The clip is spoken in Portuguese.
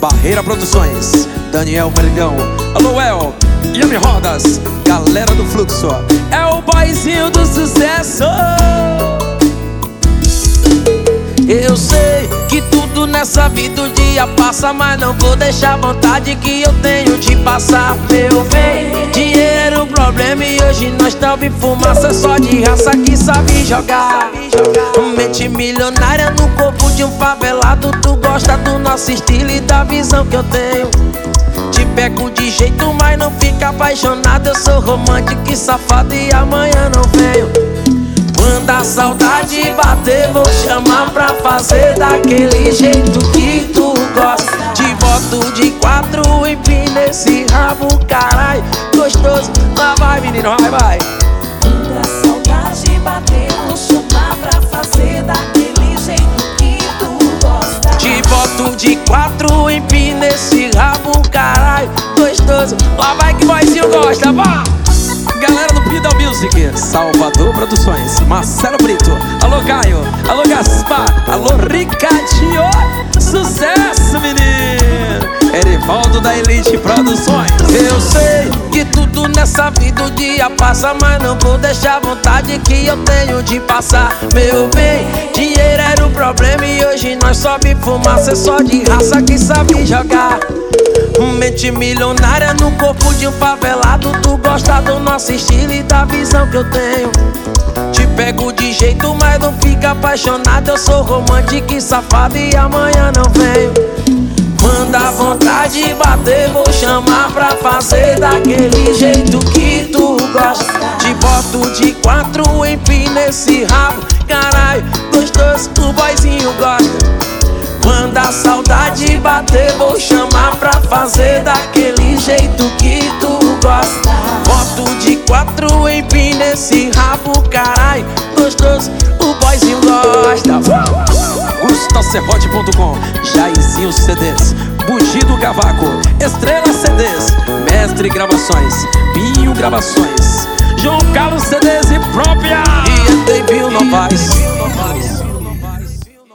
Ferreira Produções, Daniel Meringão, Alô El, Yami Rodas, galera do Fluxo, é o boyzinho do sucesso. Eu sei que tudo nessa vida o dia passa, mas não vou deixar a vontade que eu tenho de passar. Meu bem, dinheiro é um problema e hoje nós estamos em fumaça só de raça que sabe jogar. Mente milionária no corpo de um favelado, tu gosta nosso estilo e da visão que eu tenho. Te pego de jeito, mas não fica apaixonado. Eu sou romântico e safado e amanhã não venho. Quando a saudade bater, vou chamar pra fazer daquele jeito que tu gosta. Te boto de quatro, empina esse rabo, carai, gostoso. Lá vai, menino, vai, vai. Quatro, empina esse rabo, carai, gostoso. Lá vai que vozinho gosta, vá! Galera do Pidal Music, Salvador Produções, Marcelo Brito, alô Caio, alô Gaspar, alô Ricardinho, sucesso menino! Erivaldo da Elite Produções. Eu sei que tudo nessa vida o dia passa, mas não vou deixar a vontade que eu tenho de passar. Meu bem, dinheiro era o problema e hoje nós sobe fumaça, é só de raça que sabe jogar. Mente milionária no corpo de um favelado. Tu gosta do nosso estilo e da visão que eu tenho. Te pego de jeito, mas não fica apaixonado. Eu sou romântico e safado e amanhã não venho. Quando a vontade bater, vou chamar pra fazer daquele jeito que tu gosta. Te boto de quatro, empina esse rabo Caralho, o boyzinho gosta quando a saudade bater, vou chamar pra fazer daquele jeito que tu gosta. Boto de quatro, empina esse rabo, carai, gostoso, o boyzinho gosta. GustaCerrote.com, Jairzinho CDs, Bugido Cavaco, Estrela CDs, Mestre Gravações, Pinho Gravações, João Carlos CDs e Novaes.